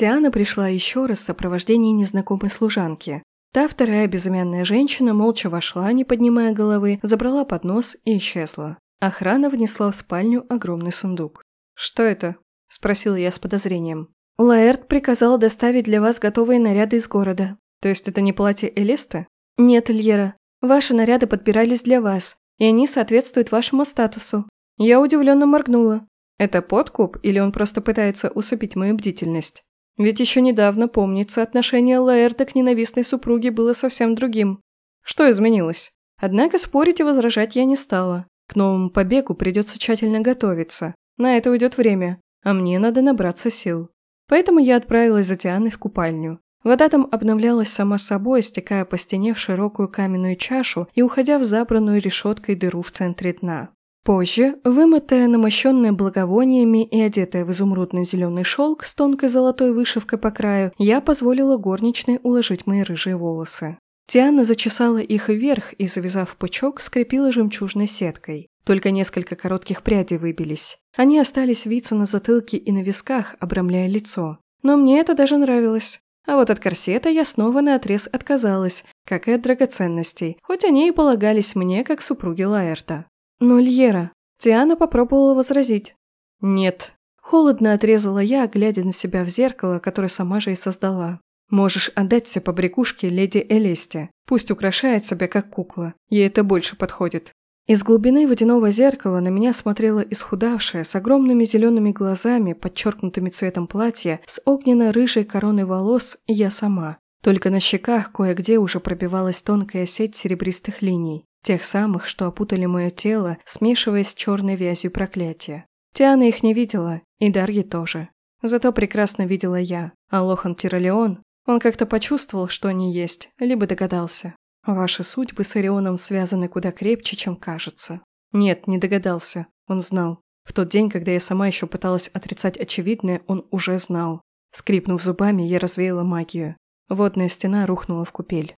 Тиана пришла еще раз в сопровождении незнакомой служанки. Та вторая безымянная женщина молча вошла, не поднимая головы, забрала поднос и исчезла. Охрана внесла в спальню огромный сундук. «Что это?» – спросила я с подозрением. «Лаэрт приказал доставить для вас готовые наряды из города». «То есть это не платье Элеста?» «Нет, Льера. Ваши наряды подбирались для вас, и они соответствуют вашему статусу». Я удивленно моргнула. «Это подкуп или он просто пытается усыпить мою бдительность?» Ведь еще недавно, помнится, отношение Лаэрда к ненавистной супруге было совсем другим. Что изменилось? Однако спорить и возражать я не стала. К новому побегу придется тщательно готовиться. На это уйдет время, а мне надо набраться сил. Поэтому я отправилась за Тианой в купальню. Вода там обновлялась сама собой, стекая по стене в широкую каменную чашу и уходя в забранную решеткой дыру в центре дна. Позже, вымытая, намощенная благовониями и одетая в изумрудно-зеленый шелк с тонкой золотой вышивкой по краю, я позволила горничной уложить мои рыжие волосы. Тиана зачесала их вверх и, завязав пучок, скрепила жемчужной сеткой. Только несколько коротких прядей выбились. Они остались виться на затылке и на висках, обрамляя лицо. Но мне это даже нравилось. А вот от корсета я снова наотрез отказалась, как и от драгоценностей, хоть они и полагались мне, как супруге Лаэрта. «Но Льера...» Тиана попробовала возразить. «Нет». Холодно отрезала я, глядя на себя в зеркало, которое сама же и создала. «Можешь отдать все побрякушки леди Элесте. Пусть украшает себя как кукла. Ей это больше подходит». Из глубины водяного зеркала на меня смотрела исхудавшая, с огромными зелеными глазами, подчеркнутыми цветом платья, с огненно-рыжей короной волос я сама. Только на щеках кое-где уже пробивалась тонкая сеть серебристых линий. Тех самых, что опутали мое тело, смешиваясь с черной вязью проклятия. Тиана их не видела, и Дарьи тоже. Зато прекрасно видела я. А Лохан Тиролеон, он как-то почувствовал, что они есть, либо догадался. Ваши судьбы с Орионом связаны куда крепче, чем кажется. Нет, не догадался. Он знал. В тот день, когда я сама еще пыталась отрицать очевидное, он уже знал. Скрипнув зубами, я развеяла магию. Водная стена рухнула в купель.